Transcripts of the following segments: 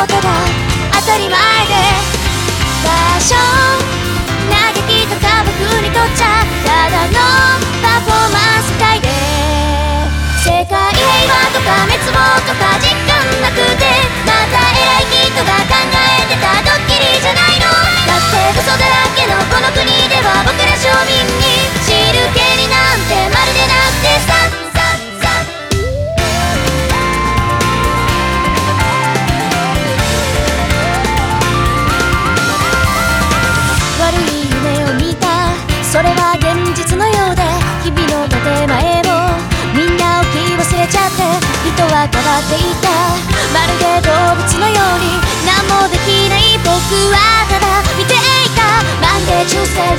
ことが当たり前で場所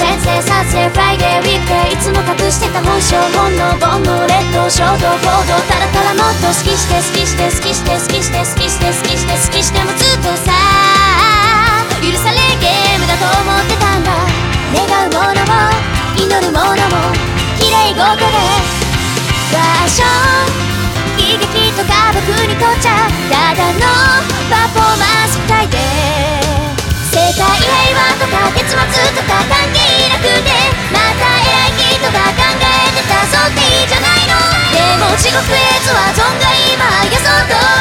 デー、チュースデー、レンセ撮影、フライデー、ウィークデーいつも隠してた本性本能煩悩劣等衝動行動ただただもっと好きして好きして好きして好きして好きして好きして好きしてもずっとさ許されゲームだと思ってたんだ願うものも祈るものも綺麗事で場所悲劇とか僕にとっちゃただのパフォーマンス界で世でも地獄絵図は存外今予想通り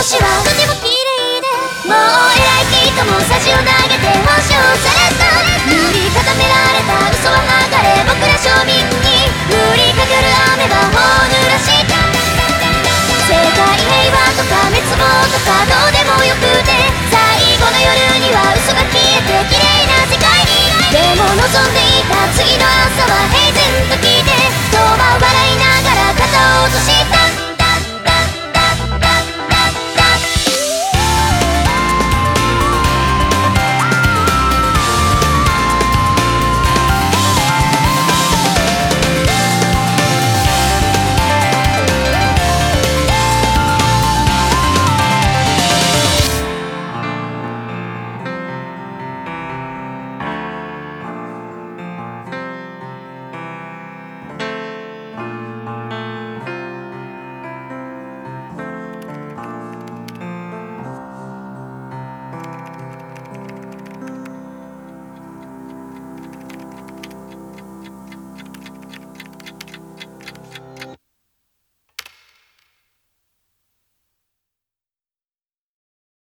星はとても綺麗でもう偉い人もさじを投げて星をさらした塗り固められた嘘は剥がれ僕ら庶民に降りかかる雨はもう濡らした世界平和とか滅亡とかどうでもよくて最後の夜には嘘が消えて綺麗な世界にでも望んでいた次の朝